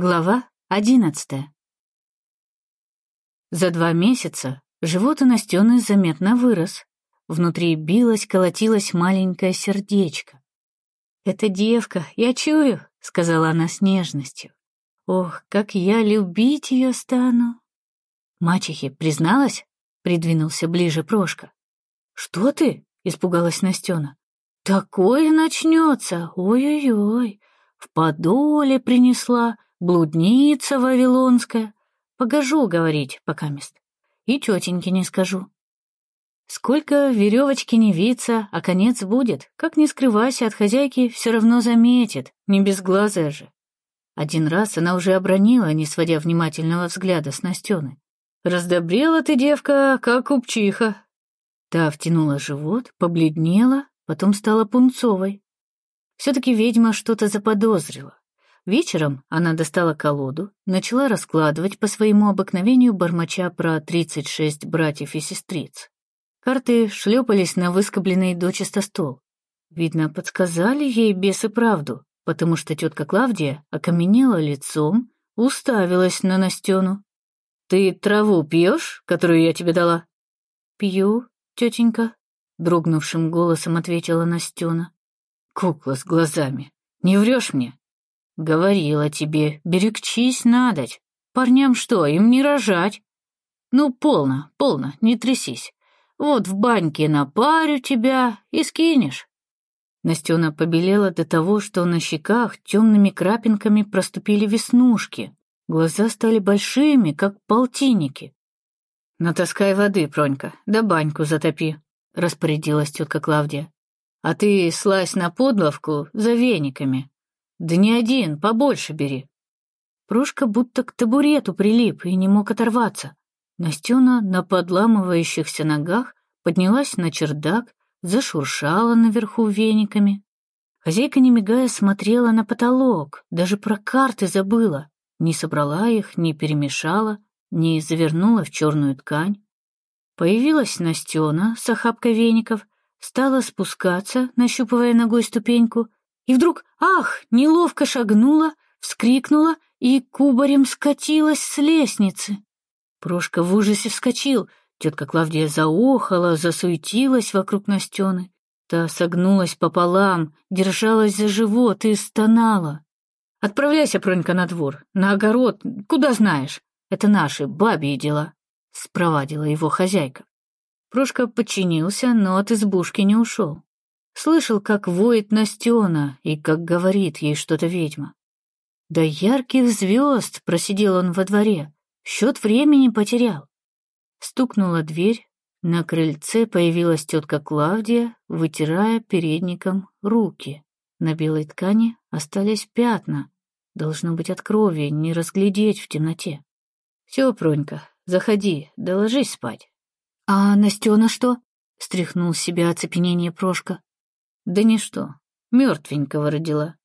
Глава одиннадцатая. За два месяца живот Настены заметно вырос. Внутри билось, колотилось маленькое сердечко. «Это девка, я чую», — сказала она с нежностью. «Ох, как я любить ее стану!» «Мачехе призналась?» — придвинулся ближе Прошка. «Что ты?» — испугалась Настена. «Такое начнется! Ой-ой-ой! В подоле принесла, блудница вавилонская. Погожу говорить, пока мест. И тетеньке не скажу. Сколько веревочки не виться, а конец будет. Как не скрывайся от хозяйки, все равно заметит, не безглазая же. Один раз она уже обронила, не сводя внимательного взгляда с Настены. «Раздобрела ты, девка, как купчиха». Та втянула живот, побледнела, потом стала пунцовой. Все-таки ведьма что-то заподозрила. Вечером она достала колоду, начала раскладывать по своему обыкновению бормоча про тридцать шесть братьев и сестриц. Карты шлепались на выскобленный дочисто стол. Видно, подсказали ей бесы правду, потому что тетка Клавдия окаменела лицом, уставилась на Настену. «Ты траву пьешь, которую я тебе дала?» «Пью, тетенька», — дрогнувшим голосом ответила Настена. «Кукла с глазами. Не врешь мне?» Говорила тебе, берегчись надоть. Парням что, им не рожать? Ну, полно, полно, не трясись. Вот в баньке напарю тебя и скинешь. Настена побелела до того, что на щеках темными крапинками проступили веснушки. Глаза стали большими, как полтинники. «Натаскай воды, Пронька, да баньку затопи», — распорядилась тетка Клавдия. «А ты слазь на подловку за вениками, «Да не один, побольше бери». Прошка будто к табурету прилип и не мог оторваться. Настена на подламывающихся ногах поднялась на чердак, зашуршала наверху вениками. Хозяйка, не мигая, смотрела на потолок, даже про карты забыла, не собрала их, не перемешала, не завернула в черную ткань. Появилась Настена с охапкой веников, стала спускаться, нащупывая ногой ступеньку, и вдруг, ах, неловко шагнула, вскрикнула и кубарем скатилась с лестницы. Прошка в ужасе вскочил, тетка Клавдия заохала, засуетилась вокруг Настены. Та согнулась пополам, держалась за живот и стонала. «Отправляйся, Пронька, на двор, на огород, куда знаешь. Это наши бабьи дела», — спровадила его хозяйка. Прошка подчинился, но от избушки не ушел. Слышал, как воет Настена и как говорит ей что-то ведьма. До ярких звезд просидел он во дворе, счет времени потерял. Стукнула дверь, на крыльце появилась тетка Клавдия, вытирая передником руки. На белой ткани остались пятна, должно быть от крови, не разглядеть в темноте. «Все, Пронька, заходи, да ложись спать». «А Настена что?» — стряхнул с себя оцепенение Прошка. Да ничто, мертвенького родила.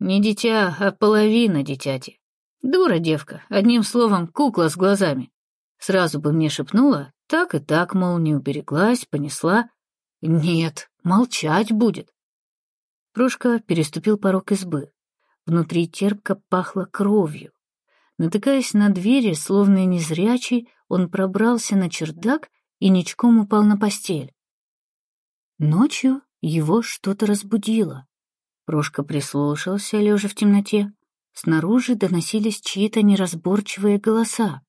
Не дитя, а половина дитяти. Дура девка, одним словом, кукла с глазами. Сразу бы мне шепнула, так и так, мол, не убереглась, понесла. Нет, молчать будет. Прошка переступил порог избы. Внутри терпко пахло кровью. Натыкаясь на двери, словно незрячий, он пробрался на чердак и ничком упал на постель. Ночью его что-то разбудило. Прошка прислушался, лежа в темноте. Снаружи доносились чьи-то неразборчивые голоса.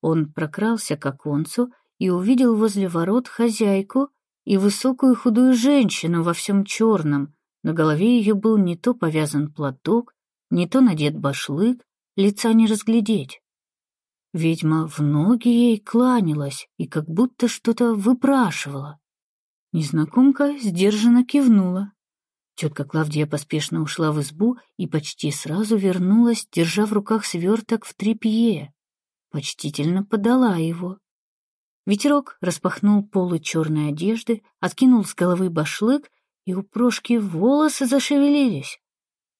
Он прокрался к оконцу и увидел возле ворот хозяйку и высокую худую женщину во всем черном. На голове ее был не то повязан платок, не то надет башлык, лица не разглядеть. Ведьма в ноги ей кланялась и как будто что-то выпрашивала. Незнакомка сдержанно кивнула. Тетка Клавдия поспешно ушла в избу и почти сразу вернулась, держа в руках сверток в тряпье. Почтительно подала его. Ветерок распахнул полы черной одежды, откинул с головы башлык, и у Прошки волосы зашевелились.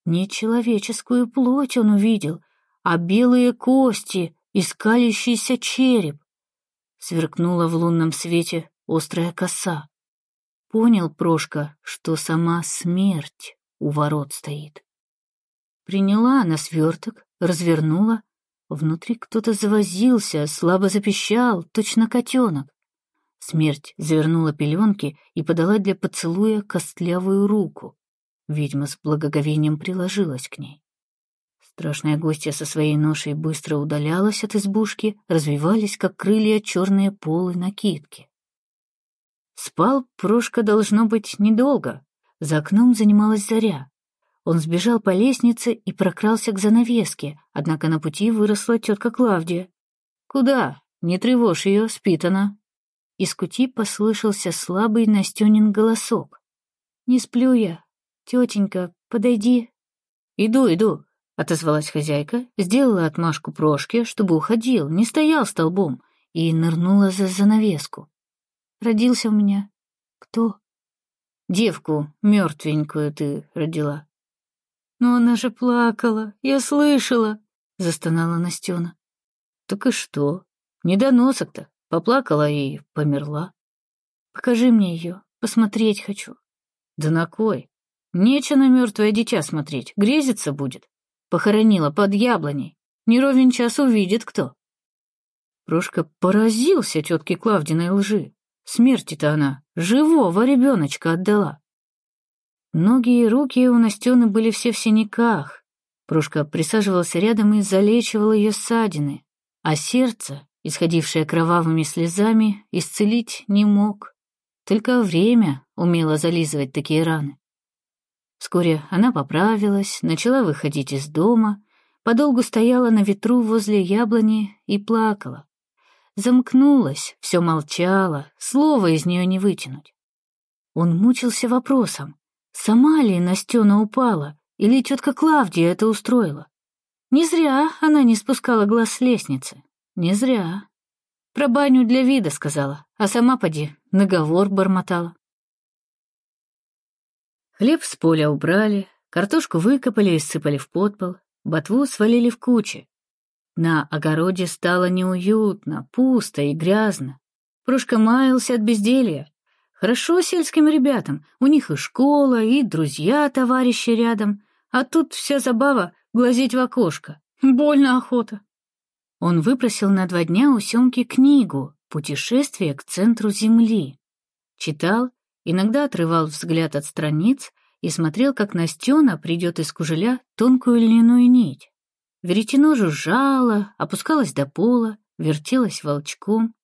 Не человеческую плоть он увидел, а белые кости и скалящийся череп. Сверкнула в лунном свете острая коса. Понял Прошка, что сама смерть у ворот стоит. Приняла она сверток, развернула. Внутри кто-то завозился, слабо запищал, точно котенок. Смерть завернула пеленки и подала для поцелуя костлявую руку. Ведьма с благоговением приложилась к ней. Страшная гостья со своей ношей быстро удалялась от избушки, развивались, как крылья, черные полы накидки. Спал Прошка, должно быть, недолго. За окном занималась заря. Он сбежал по лестнице и прокрался к занавеске, однако на пути выросла тетка Клавдия. «Куда? Не тревожь ее, спит она». Из кути послышался слабый Настенин голосок. «Не сплю я. Тетенька, подойди». «Иду, иду», — отозвалась хозяйка, сделала отмашку Прошке, чтобы уходил, не стоял столбом, и нырнула за занавеску. Родился у меня. Кто? Девку мертвенькую ты родила. Но она же плакала, я слышала, застонала Настена. Так и что? Недоносок-то. Поплакала и померла. Покажи мне ее, посмотреть хочу. Да на кой? Нечего на мертвое дитя смотреть, грезиться будет. Похоронила под яблоней. Не ровен час увидит кто. Прошка поразился тетке Клавдиной лжи. Смерти-то она живого ребеночка отдала. Ноги и руки у Настены были все в синяках. Прошка присаживался рядом и залечивал ее ссадины, а сердце, исходившее кровавыми слезами, исцелить не мог. Только время умело зализывать такие раны. Вскоре она поправилась, начала выходить из дома, подолгу стояла на ветру возле яблони и плакала. Замкнулась, все молчала, слова из нее не вытянуть. Он мучился вопросом, сама ли Настена упала, или тетка Клавдия это устроила. Не зря она не спускала глаз с лестницы. Не зря. Про баню для вида сказала, а сама поди, наговор бормотала. Хлеб с поля убрали, картошку выкопали и сыпали в подпол, ботву свалили в кучи, на огороде стало неуютно, пусто и грязно. Прошка маялся от безделья. Хорошо сельским ребятам, у них и школа, и друзья, товарищи рядом, а тут вся забава — глазеть в окошко. Больно охота. Он выпросил на два дня у Семки книгу «Путешествие к центру Земли». Читал, иногда отрывал взгляд от страниц и смотрел, как Настена придет из кужеля тонкую льняную нить. Веретено жужжало, опускалось до пола, вертелось волчком.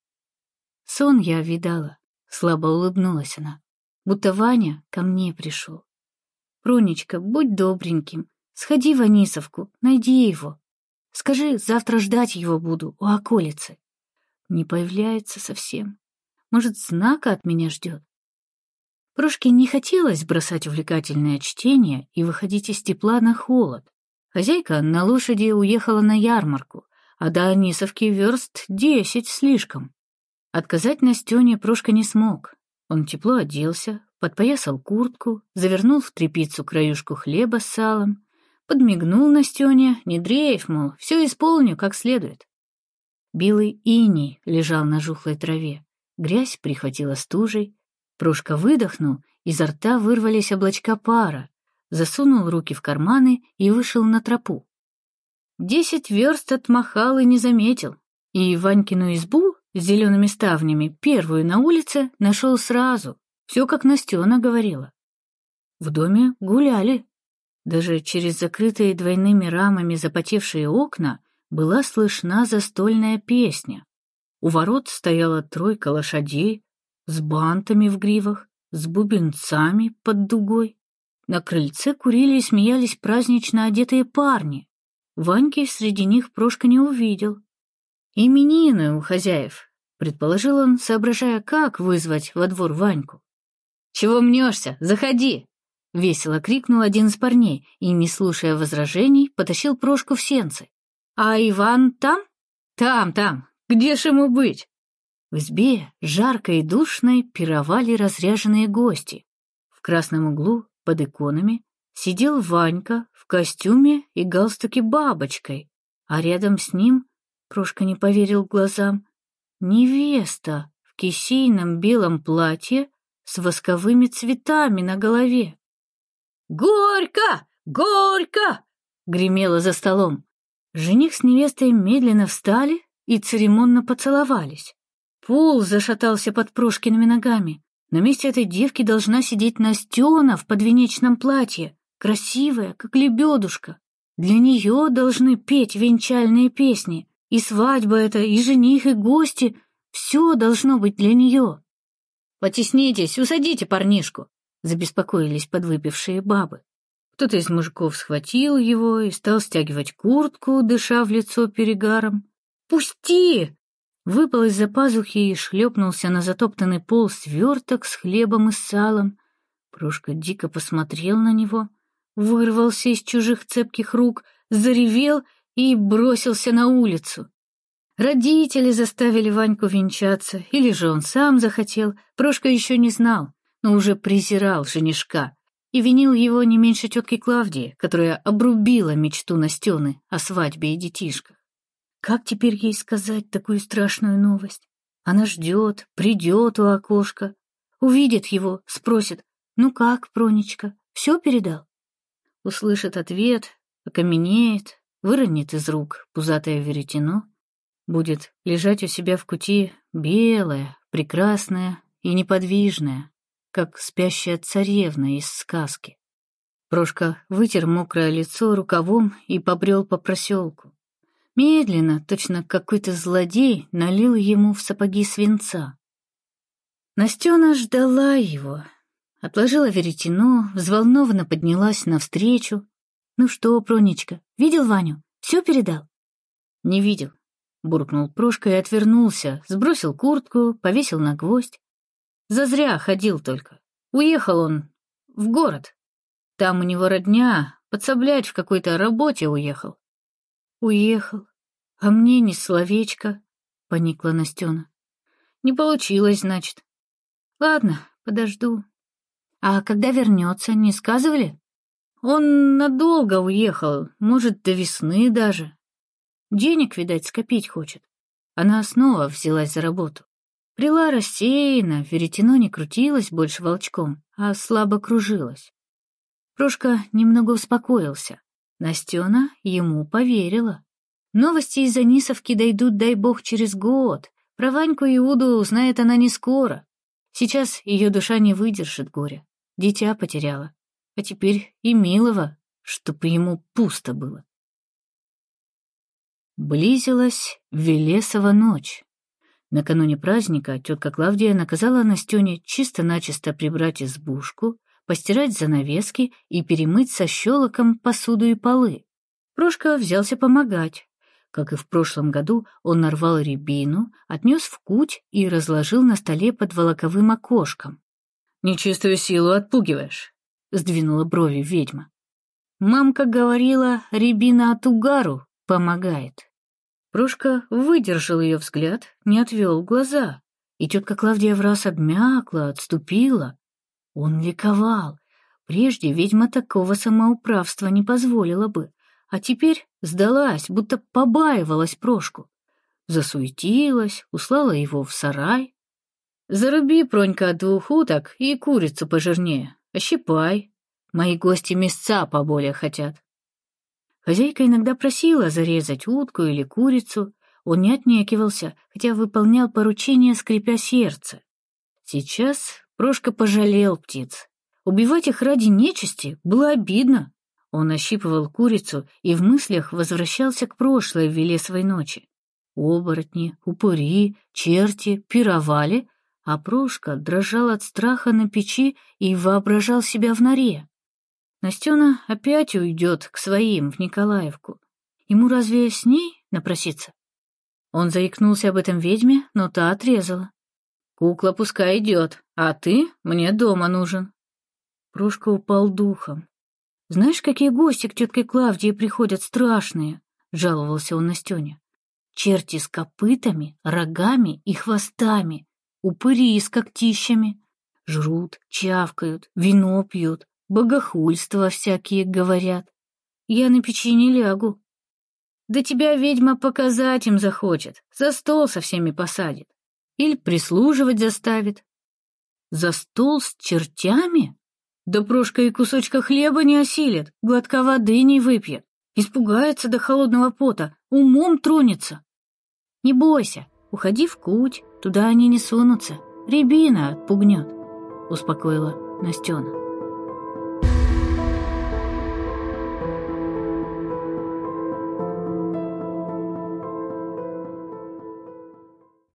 Сон я видала, слабо улыбнулась она, будто Ваня ко мне пришел. Пронечка, будь добреньким, сходи в Анисовку, найди его. Скажи, завтра ждать его буду у околицы. Не появляется совсем. Может, знака от меня ждет? Прошке не хотелось бросать увлекательное чтение и выходить из тепла на холод. Хозяйка на лошади уехала на ярмарку, а до Анисовки верст десять слишком. Отказать Настене Прошка не смог. Он тепло оделся, подпоясал куртку, завернул в тряпицу краюшку хлеба с салом, подмигнул Настене, не дрейф, мол, все исполню как следует. Белый иней лежал на жухлой траве, грязь прихватила стужей, Прошка выдохнул, изо рта вырвались облачка пара, засунул руки в карманы и вышел на тропу. Десять верст отмахал и не заметил, и Ванькину избу с зелеными ставнями, первую на улице, нашел сразу, все как Настена говорила. В доме гуляли. Даже через закрытые двойными рамами запотевшие окна была слышна застольная песня. У ворот стояла тройка лошадей с бантами в гривах, с бубенцами под дугой. На крыльце курили и смеялись празднично одетые парни. Ваньки среди них Прошка не увидел. «Именины у хозяев», — предположил он, соображая, как вызвать во двор Ваньку. «Чего мнешься? Заходи!» — весело крикнул один из парней и, не слушая возражений, потащил Прошку в сенцы. «А Иван там?» «Там, там. Где ж ему быть?» В избе, жарко и душной, пировали разряженные гости. В красном углу под иконами сидел Ванька в костюме и галстуке бабочкой, а рядом с ним, Прошка не поверил глазам, невеста в кисейном белом платье с восковыми цветами на голове. «Горько! Горько!» — гремело за столом. Жених с невестой медленно встали и церемонно поцеловались. Пол зашатался под Прошкиными ногами. На месте этой девки должна сидеть Настена в подвенечном платье, красивая, как лебедушка. Для нее должны петь венчальные песни, и свадьба эта, и жених, и гости — все должно быть для нее. «Потеснитесь, усадите парнишку», — забеспокоились подвыпившие бабы. Кто-то из мужиков схватил его и стал стягивать куртку, дыша в лицо перегаром. «Пусти!» Выпал из-за пазухи и шлепнулся на затоптанный пол сверток с хлебом и салом. Прошка дико посмотрел на него, вырвался из чужих цепких рук, заревел и бросился на улицу. Родители заставили Ваньку венчаться, или же он сам захотел, Прошка еще не знал, но уже презирал женишка и винил его не меньше тетки Клавдии, которая обрубила мечту Настены о свадьбе и детишках. Как теперь ей сказать такую страшную новость? Она ждет, придет у окошка, увидит его, спросит, «Ну как, Пронечка, все передал?» Услышит ответ, окаменеет, выронит из рук пузатое веретено, будет лежать у себя в кути белая, прекрасная и неподвижная, как спящая царевна из сказки. Прошка вытер мокрое лицо рукавом и побрел по проселку. Медленно, точно какой-то злодей, налил ему в сапоги свинца. Настена ждала его. Отложила веретено, взволнованно поднялась навстречу. «Ну что, Пронечка, видел Ваню? Все передал?» «Не видел», — буркнул Прошка и отвернулся, сбросил куртку, повесил на гвоздь. «Зазря ходил только. Уехал он в город. Там у него родня, подсоблять в какой-то работе уехал. Уехал. А мне ни словечко, — поникла Настена. Не получилось, значит. Ладно, подожду. А когда вернется, не сказывали? Он надолго уехал, может, до весны даже. Денег, видать, скопить хочет. Она снова взялась за работу. Прила рассеяна, веретено не крутилось больше волчком, а слабо кружилось. Прошка немного успокоился. Настена ему поверила. Новости из Анисовки дойдут, дай бог, через год. Про Ваньку и Уду узнает она не скоро. Сейчас ее душа не выдержит горя. Дитя потеряла. А теперь и милого, чтоб ему пусто было. Близилась Велесова ночь. Накануне праздника тетка Клавдия наказала Настене чисто-начисто прибрать избушку, постирать занавески и перемыть со щелоком посуду и полы. Прошка взялся помогать. Как и в прошлом году, он нарвал рябину, отнес в куть и разложил на столе под волоковым окошком. «Нечистую силу отпугиваешь», — сдвинула брови ведьма. «Мамка говорила, рябина от угару помогает». Прошка выдержал ее взгляд, не отвел глаза, и тетка Клавдия в раз обмякла, отступила, он ликовал. Прежде ведьма такого самоуправства не позволила бы, а теперь сдалась, будто побаивалась Прошку. Засуетилась, услала его в сарай. «Заруби, Пронька, двух уток и курицу пожирнее, ощипай. Мои гости мясца поболее хотят». Хозяйка иногда просила зарезать утку или курицу, он не отнекивался, хотя выполнял поручение, скрипя сердце. Сейчас Прошка пожалел птиц. Убивать их ради нечисти было обидно. Он ощипывал курицу и в мыслях возвращался к прошлой Велесовой ночи. Оборотни, упыри, черти пировали, а Прошка дрожал от страха на печи и воображал себя в норе. Настена опять уйдет к своим в Николаевку. Ему разве с ней напроситься? Он заикнулся об этом ведьме, но та отрезала. Кукла пускай идет, а ты мне дома нужен. Прошка упал духом. Знаешь, какие гости к тетке Клавдии приходят страшные? Жаловался он Настене. Черти с копытами, рогами и хвостами, упыри с когтищами. Жрут, чавкают, вино пьют, богохульства всякие говорят. Я на печи не лягу. Да тебя ведьма показать им захочет, за стол со всеми посадит. Или прислуживать заставит. За стол с чертями? Да Прошка и кусочка хлеба не осилит, глотка воды не выпьет. Испугается до холодного пота, умом тронется. Не бойся, уходи в куть, туда они не сунутся. Рябина отпугнет, успокоила Настена.